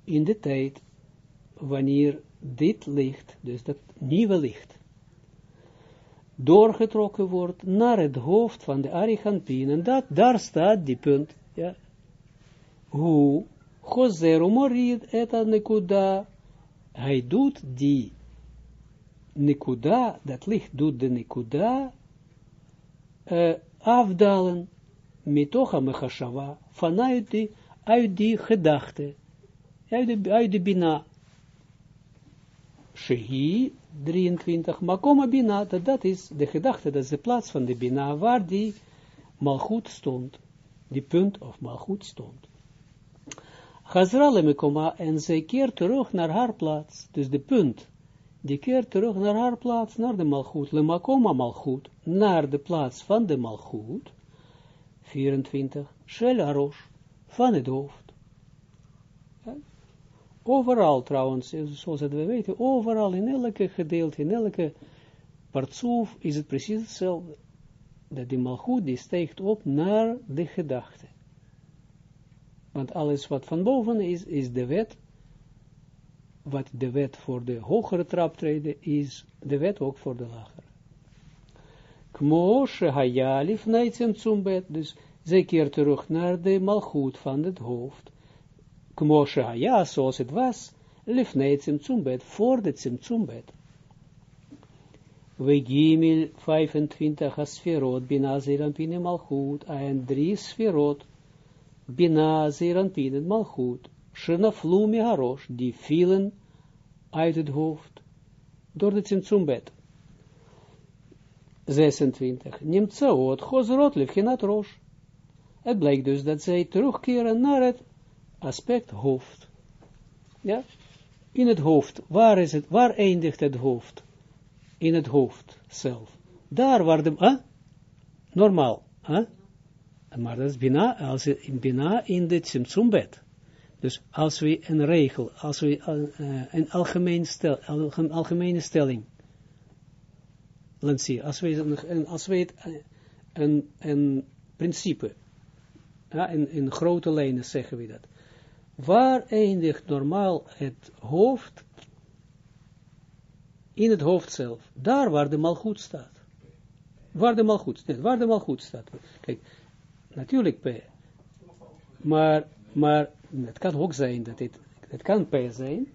Speaker 1: in de tijd, wanneer dit licht, dus dat nieuwe licht, doorgetrokken wordt naar het hoofd van de Arichanpin. En dat, daar staat die punt. Ja. Hoe? Choseru morid et nekuda. Hij doet die nekuda, dat licht doet de nekuda uh, afdalen. Mitocha mechashava. Vanuit die, uit die gedachte. Uit de, uit de bina. Shehi 23, Makoma Bina, dat, is de gedachte, dat is de plaats van de Bina, waar die malgoed stond, die punt of malgoed stond. Chazra Mekoma, en zij keert terug naar haar plaats, dus de punt, die keert terug naar haar plaats, naar de malgoed, Lemakoma malgoed, naar de plaats van de malgoed, 24, Shel Arosh, van het hoofd. Overal trouwens, zoals we weten, overal in elke gedeelte, in elke partsoef is het precies hetzelfde. Dat die malgoed die steekt op naar de gedachte. Want alles wat van boven is, is de wet. Wat de wet voor de hogere traptreden is, de wet ook voor de lagere. Kmo shehayalif neitsen zumbet, dus zij keert terug naar de malgoed van het hoofd. Kmoshe ja, zoals het was, lifnei tzimtzumbet, voor de tzimtzumbet. We gimel 25 sferot, bina zeranpine malchut, en drie sferot, bina zeranpine malchut, shenaflu miharosh, die vielen uit het hoofd, door de tzimtzumbet. 26. Nimtsaot, chozrot, lifchinat rosh. Het blijkt dus dat zij terugkeren naar het aspect hoofd. Ja, in het hoofd, waar is het, waar eindigt het hoofd? In het hoofd zelf. Daar waar de, ah, normaal, ah, maar dat is bina, als in bina in de simtsumbet. Dus als we een regel, als we uh, een algemeen stel, algemene stelling lanceren, als we, een, als we het, een, een principe Ja, in, in grote lijnen zeggen we dat. Waar eindigt normaal het hoofd? In het hoofd zelf. Daar waar de malgoed staat. Waar de malgoed staat. Waar de malgoed staat. Kijk, natuurlijk P. Maar, maar het kan ook zijn dat het, het kan P zijn.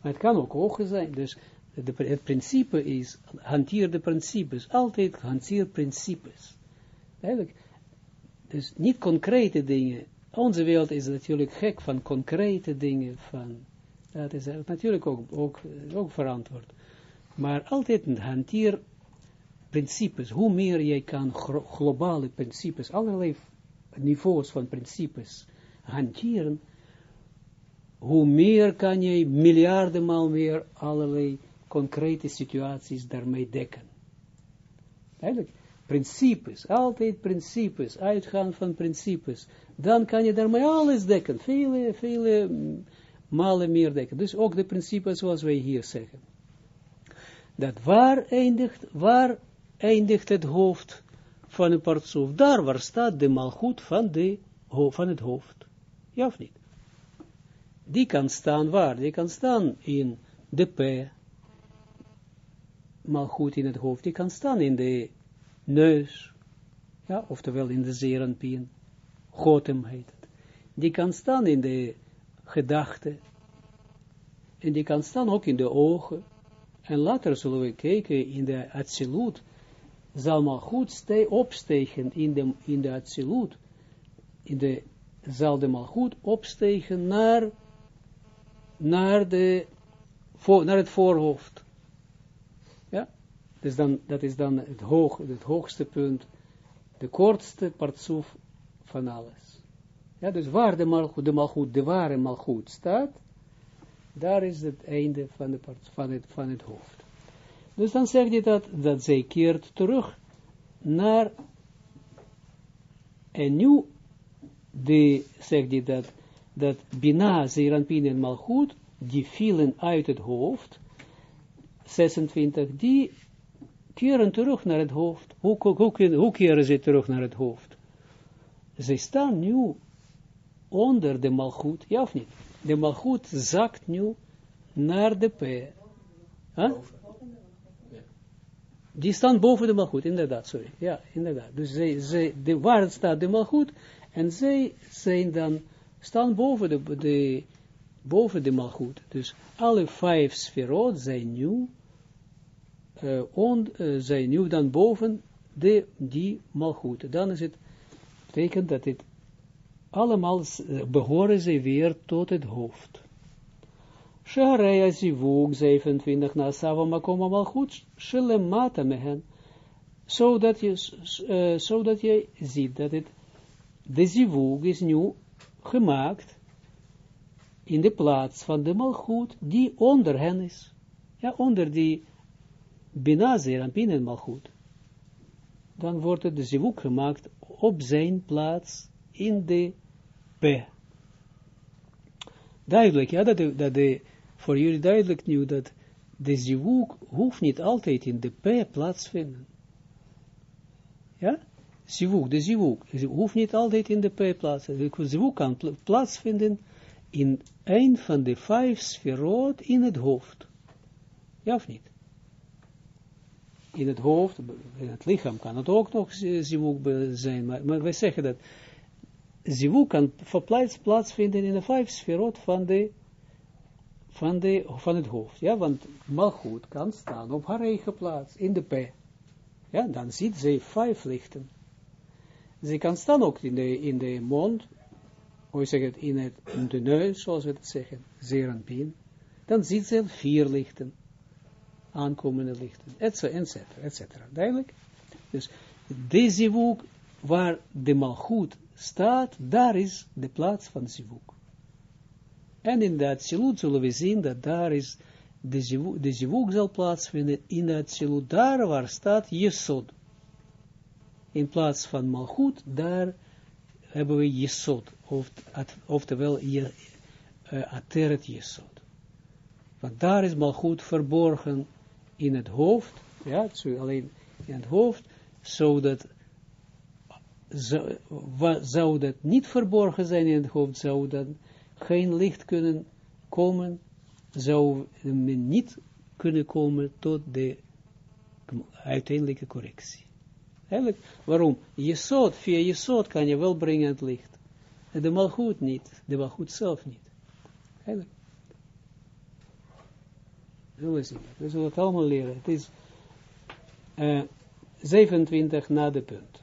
Speaker 1: Maar het kan ook hoger zijn. Dus de, het principe is, hanteer de principes. Altijd hanteer principes. Eigenlijk. Dus niet concrete dingen. Onze wereld is natuurlijk gek van concrete dingen. Van, dat is natuurlijk ook, ook, ook verantwoord. Maar altijd hanteer principes. Hoe meer jij kan globale principes, allerlei niveaus van principes hanteren, hoe meer kan je miljardenmaal meer allerlei concrete situaties daarmee dekken. Eigenlijk, principes, altijd principes, uitgaan van principes, dan kan je daarmee alles dekken, vele, vele malen meer dekken. Dus ook de principes zoals wij hier zeggen. Dat waar eindigt, waar eindigt het hoofd van een partsoef? Daar waar staat de malgoed van, de, van het hoofd. Ja of niet? Die kan staan waar? Die kan staan in de P, malgoed in het hoofd. Die kan staan in de neus, ja, oftewel in de zerenpien, gotem heet het. Die kan staan in de gedachten, en die kan staan ook in de ogen, en later zullen we kijken in de absolute, zal maar goed opstegen in de, in de absolute, in de, zal de maar goed opstegen naar, naar, de, naar het voorhoofd. Dus dan, dat is dan het, hoog, het hoogste punt, de kortste partsoef van alles. Ja, dus waar de malgoed, de malgoed, de ware malgoed staat, daar is het einde van, de het, het hoofd. Dus dan zegt hij dat, dat zij keert terug naar, en nu, de, zegt hij dat, dat Bina, Zeranpin en Malchut, die vielen uit het hoofd, 26, die keren terug naar het hoofd. Hoe, hoe, hoe keren ze terug naar het hoofd? Ze staan nu onder de malgoed, ja of niet? De malgoed zakt nu naar de P. Huh? Die staan boven de malgoed, inderdaad, sorry. Ja, inderdaad. Dus zij, zij, de, waar staat de malgoed, en zij zijn dan, staan boven de, de, boven de malgoed. Dus alle vijf sferot zijn nu uh, on, uh, zijn nu dan boven de, die malgoed. Dan is het, betekent dat het allemaal uh, behoren ze weer tot het hoofd. Shaharaya zivug 27 na Sava Makoma Malchut, Shelemata mehen, zodat je, zodat je ziet dat het, de zivug is nu gemaakt in de plaats van de malgoed die onder hen is. Ja, onder die Bina Zerampin en Malchut, dan wordt de zivuk gemaakt op zijn plaats in de P. Duidelijk, ja, dat de, dat de voor jullie duidelijk nu dat de zivuk hoeft niet altijd in de P plaatsvinden. Ja? Zivuk, de zivuk, hoeft niet altijd in de P plaatsvinden. De zivuk kan plaatsvinden in een van de vijf sferot in het hoofd. Ja of niet? In het hoofd, in het lichaam kan het ook nog zivuk zijn, maar, wij zeggen dat zivuk kan plaats, plaatsvinden in de vijf sferot van, de, van, de, van het hoofd. Ja, want malgoed kan staan op haar eigen plaats, in de P. Ja, dan ziet ze vijf lichten. Ze kan staan ook in de, in de mond, hoe zeg het, in, het, de neus, zoals we het zeggen, zeer en pin. Dan ziet ze vier lichten aankomende lichten, etcetera, etcetera. Duidelijk? Dus de zivuk, waar de malgoed staat, daar is de plaats van zivuk. En in de absolute zullen we zien dat daar is, de zivuk, de zal plaatsvinden in absolute, daar waar staat Jesod. In plaats van malgoed, daar hebben we Jesod, of, oftewel je, uh, Ateret Jesod. Want daar is malgoed verborgen in het hoofd, ja, alleen in het hoofd, zodat zou, zou dat niet verborgen zijn in het hoofd, zou dan geen licht kunnen komen, zou men niet kunnen komen tot de uiteindelijke correctie. Eigenlijk, waarom? Je soort, via je soort kan je wel brengen het licht. En de malgoed niet, de malgoed zelf niet. Eigenlijk. Zullen we zullen het allemaal leren. Het is uh, 27 na de punt.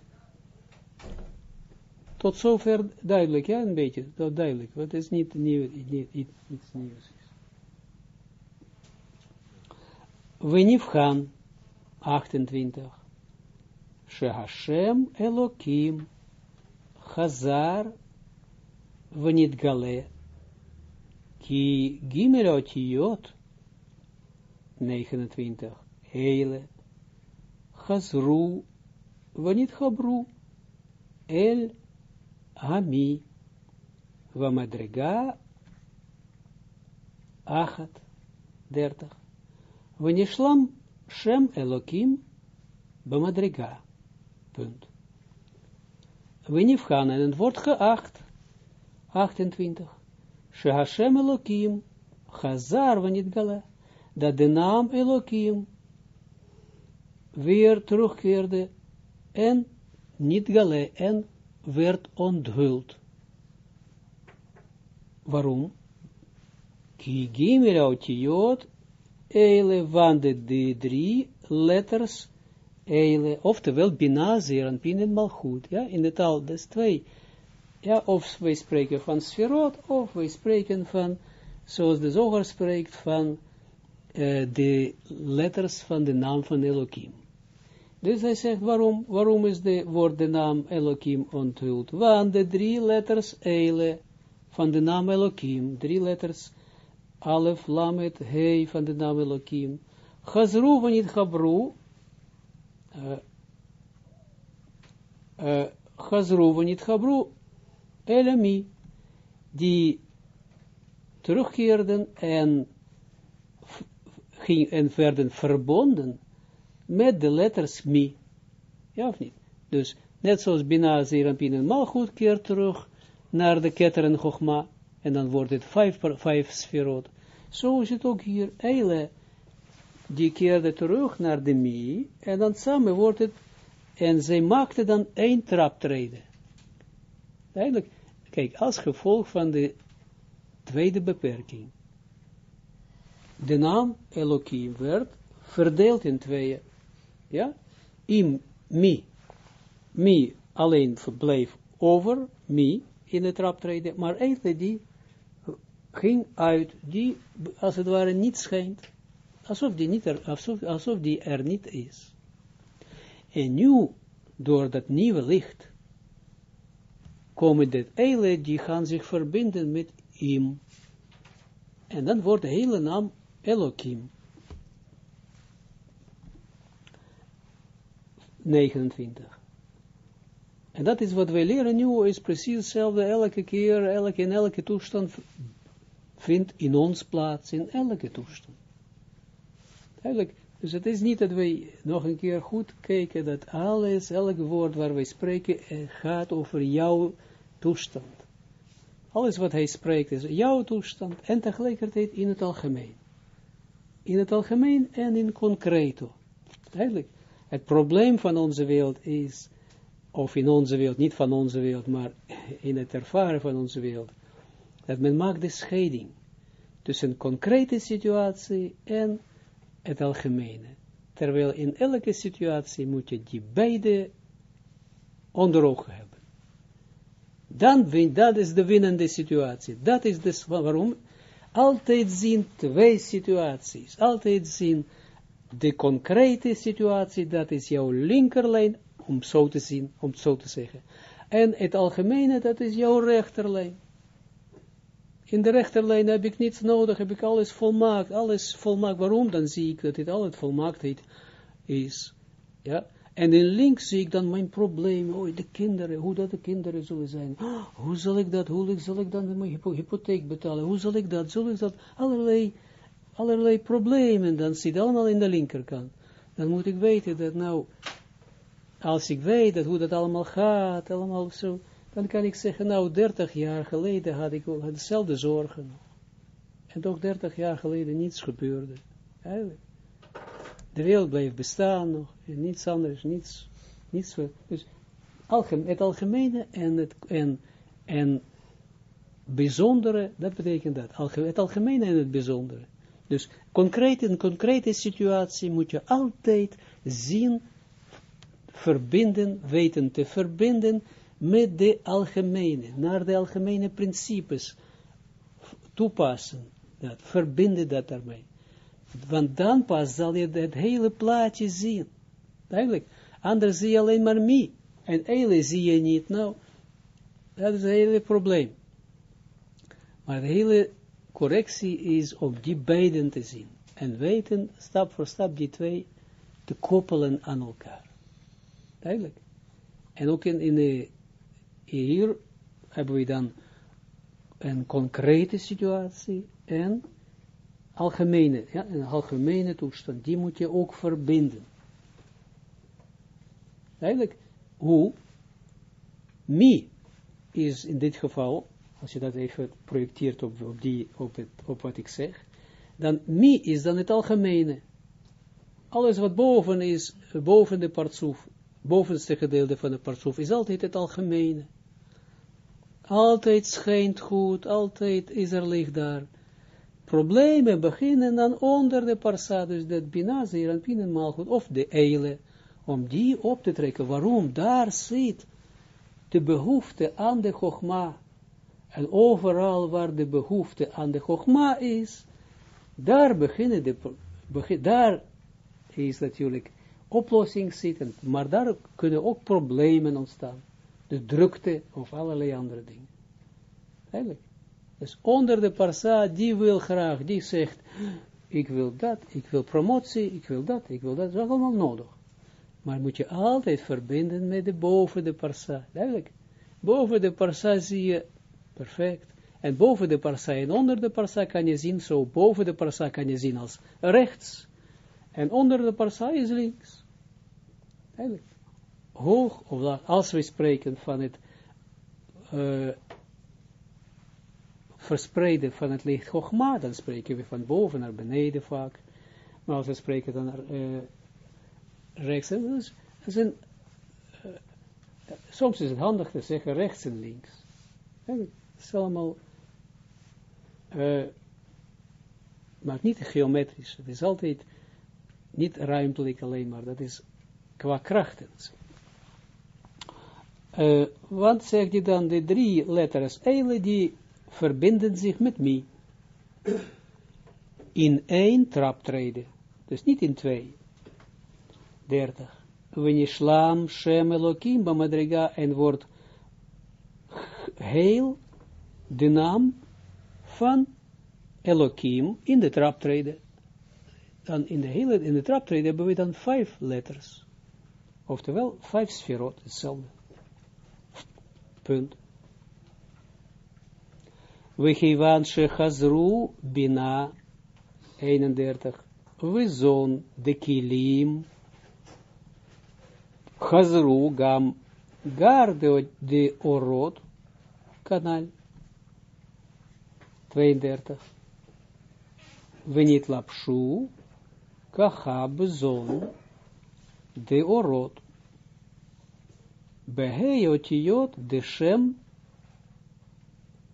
Speaker 1: Tot zover duidelijk, ja, een beetje, dat duidelijk, het is niet, nieuw, niet, niet, iets nieuws. We gaan 28. Shehashem Elokim Venit Gale Ki Gimel Otiyot 29. Hele Chazru Venit Chabru El Ami Vamadrega Achat 30. Vanishlam Shem Elokim Bamadriga. Punt. Wenifhan en het wordt geacht. 28. Shehashem Elokim Chazar wanneer gala. Dat de naam Elokim weer terugkeerde en niet gale en werd onthuld. Waarom? Ki gimel autiyot eile, want de drie letters eile, oftewel bina, zeer en pin malchut, ja, in de taal, des twee, ja, of wij spreken van sferot, of wij spreken van, zoals de zoger spreekt, van uh, de letters van de naam van Elohim. Dus hij zegt, waarom, waarom is de, wordt de naam Elohim onthuld? Want de drie letters Eile van de naam Elohim, drie letters, Alef, Lamet, He van de naam Elohim, Chazru van het Chabru, Chazru van het Elami, die terugkeerden en, ging, en werden verbonden met de letters mi. Ja of niet? Dus net zoals Bina, Zeer en Malchut keert terug naar de Keter en en dan wordt het vijf, vijf sferot. Zo het ook hier, Eile, die keerde terug naar de mi, en dan samen wordt het, en zij maakte dan één traptreden. Eigenlijk, kijk, als gevolg van de tweede beperking. De naam Elohim werd verdeeld in tweeën. Ja? Im, mi. Mi alleen verbleef over, mi, in de traptreden, maar eigenlijk die ging uit, die als het ware niet schijnt, alsof die, niet er, alsof, alsof die er niet is. En nu, door dat nieuwe licht, komen de eilen, die gaan zich verbinden met im. En dan wordt de hele naam Elohim. 29. En dat is wat wij leren nu, is precies hetzelfde elke keer, elke, in elke toestand vindt in ons plaats, in elke toestand. Eigenlijk, dus het is niet dat wij nog een keer goed kijken, dat alles, elk woord waar wij spreken, eh, gaat over jouw toestand. Alles wat hij spreekt is jouw toestand, en tegelijkertijd in het algemeen. In het algemeen en in concreto. Eigenlijk, het probleem van onze wereld is, of in onze wereld, niet van onze wereld, maar in het ervaren van onze wereld, dat men maakt de scheiding tussen concrete situatie en het algemene. Terwijl in elke situatie moet je die beide onder ogen hebben. Dan win, dat is de winnende situatie. Dat is dus waarom altijd zien twee situaties. Altijd zien de concrete situatie, dat is jouw linkerlijn, om zo te zien, om zo te zeggen. En het algemene, dat is jouw rechterlijn. In de rechterlijn heb ik niets nodig, heb ik alles volmaakt, alles volmaakt. Waarom? Dan zie ik dat dit alles volmaaktheid is. Ja? En in links zie ik dan mijn probleem, oh, de kinderen, hoe dat de kinderen zullen zijn. hoe zal ik dat, hoe zal ik dan mijn hypotheek betalen, hoe zal ik dat, zal ik dat, allerlei allerlei problemen, dan zit allemaal in de linkerkant. Dan moet ik weten dat nou, als ik weet dat hoe dat allemaal gaat, allemaal zo, dan kan ik zeggen, nou, 30 jaar geleden had ik had dezelfde zorgen. En toch 30 jaar geleden niets gebeurde. Eigenlijk. De wereld bleef bestaan nog, en niets anders, niets, niets. Dus het algemene en het, en, en bijzondere, dat betekent dat. Het algemene en het bijzondere. Dus concreet, in concrete situatie moet je altijd zien, verbinden, weten te verbinden met de algemene, naar de algemene principes toepassen. Dat, verbinden dat daarmee. Want dan pas zal je het hele plaatje zien. Eigenlijk. Anders zie je alleen maar mij. En Eile zie je niet. Nou, dat is het hele probleem. Maar de hele correctie is om die beiden te zien. En weten, stap voor stap, die twee te koppelen aan elkaar. Duidelijk. En ook in, in de, hier hebben we dan een concrete situatie en algemene, ja, een algemene toestand, die moet je ook verbinden. Eigenlijk, hoe? Mi is in dit geval, als je dat even projecteert op, op, die, op, het, op wat ik zeg, dan mi is dan het algemene. Alles wat boven is, boven de partsoef, bovenste gedeelte van de partsoef, is altijd het algemene. Altijd schijnt goed, altijd is er licht daar. Problemen beginnen dan onder de parsa, dus dat bina, en goed, of de eile, om die op te trekken. Waarom? Daar zit de behoefte aan de chogma. En overal waar de behoefte aan de chogma is, daar beginnen de, daar is natuurlijk oplossing zitten, maar daar kunnen ook problemen ontstaan. De drukte of allerlei andere dingen. Eigenlijk. Dus onder de parsa, die wil graag, die zegt, ik wil dat, ik wil promotie, ik wil dat, ik wil dat, dat is allemaal nodig. Maar moet je altijd verbinden met de boven de parsa. Duidelijk. Boven de parsa zie je perfect. En boven de parsa en onder de parsa kan je zien, zo boven de parsa kan je zien als rechts. En onder de parsa is links. Duidelijk. Hoog of laag, als we spreken van het uh, verspreiden van het licht Chogma, dan spreken we van boven naar beneden vaak. Maar als we spreken dan naar uh, rechts en dus, een, uh, soms is het handig te zeggen rechts en links. het is allemaal, uh, maar niet geometrisch. Het is altijd niet ruimtelijk alleen maar, dat is qua krachten. Uh, wat zegt hij dan, de drie letters eile, die verbinden zich met mij. In één traptreden. Dus niet in twee. 30. Wenishlam Shem Elohim Bamadriga en wordt heel de naam van Elohim in de traptreden. Dan in de hele, in de traptreden hebben we dan vijf letters. Oftewel, vijf sferot, hetzelfde. Punt. We geven Shechazru Bina 31. We zon de kilim Chazru gam gar de, orot kanal 32. Venit lapshu kachab zon de orot. Beheyotiot de shem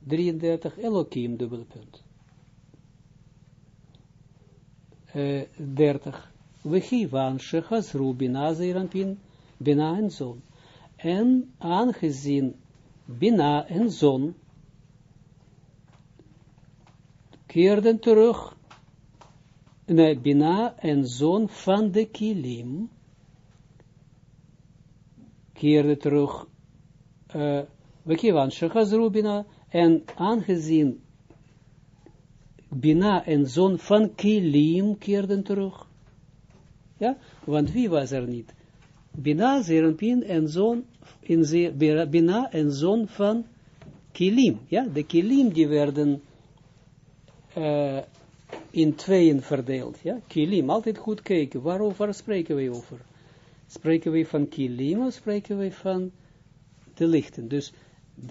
Speaker 1: 33 Elohim dubbelpunt. Uh, 30. Wechivan shechazru bina zeirampin Bina en Zon. En aangezien Bina en Zon keerden terug, nee, Bina en Zon van de Kilim, keerden terug, uh, we kiewan Bina, en aangezien Bina en Zon van Kilim keerden terug, ja, want wie was er niet? Bina, Zerenpin en zoon, in Bina en zoon van Kilim. Ja, de Kilim die werden uh, in tweeën verdeeld. Ja, Kilim, altijd goed kijken. Waarover spreken we over? Spreken we van kilim of spreken we van de lichten? Dus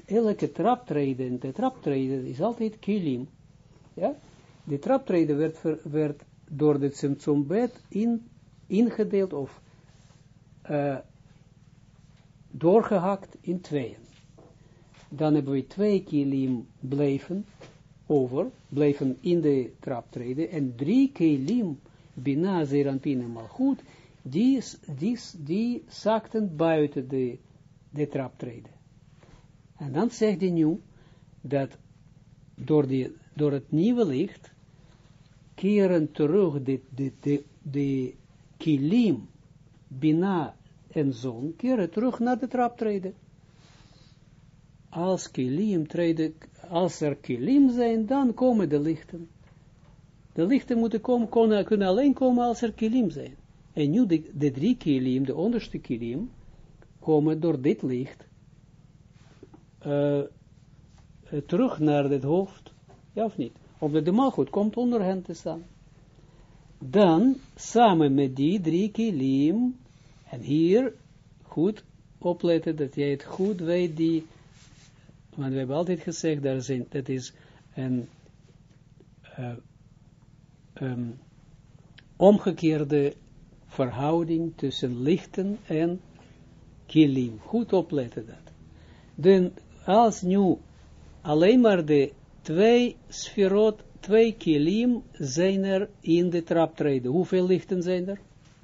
Speaker 1: elke traptreden, de traptreden is altijd kilim. Ja? De traptreden werd, werd door de Tzimtzumbed in, ingedeeld of uh, doorgehakt in tweeën. Dan hebben we twee kilim blijven over, blijven in de traptreden, en drie kilim, bina, zeranpin en malchut, die, die, die zakten buiten de, de traptreden. En dan zegt hij nu, dat door, die, door het nieuwe licht, keren terug de, de, de, de kilim, bina en zon, keren terug naar de traptreden. Als kilim treden, als er kilim zijn, dan komen de lichten. De lichten moeten komen, kunnen, kunnen alleen komen als er kilim zijn. En nu de, de drie kilim, de onderste kilim, komen door dit licht uh, terug naar het hoofd, ja of niet? Omdat de malgoed komt onder hen te staan. Dan, samen met die drie kilim, en hier goed opletten dat jij het goed weet, die, want we hebben altijd gezegd, daar zijn, dat is een um, omgekeerde verhouding tussen lichten en kilim. Goed opletten dat. Dan als nu alleen maar de twee sferot, twee kilim zijn er in de traptreden. Hoeveel lichten zijn er?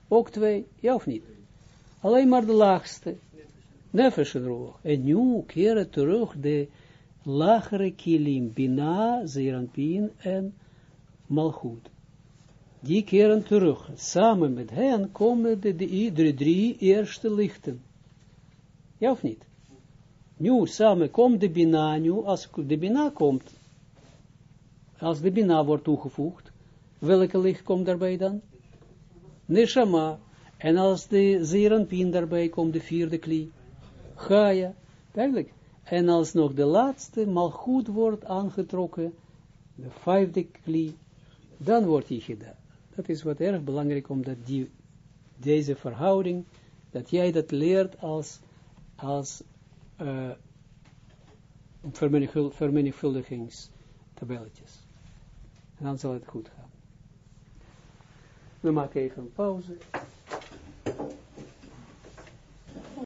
Speaker 1: Ook twee, ja of niet? Alleen maar de laagste. Nefesh en En nu keren terug de lagere kilim, Bina, Zeranpin en Malchut. Die keren terug. Samen met hen komen de, de drie eerste lichten. Ja of niet? Nu samen komt de Bina, nu als de Bina komt, als de Bina wordt toegevoegd, welke licht komt daarbij dan? Neshama. En als de Zeranpin daarbij komt, de vierde kli, Gaia, duidelijk. En als nog de laatste malgoed wordt aangetrokken, de vijfde kli, dan wordt hij gedaan. Dat is wat erg belangrijk, omdat die, deze verhouding, dat jij dat leert als, als uh, vermenigvuldigingstabelletjes. En dan zal het goed gaan. We maken even een pauze.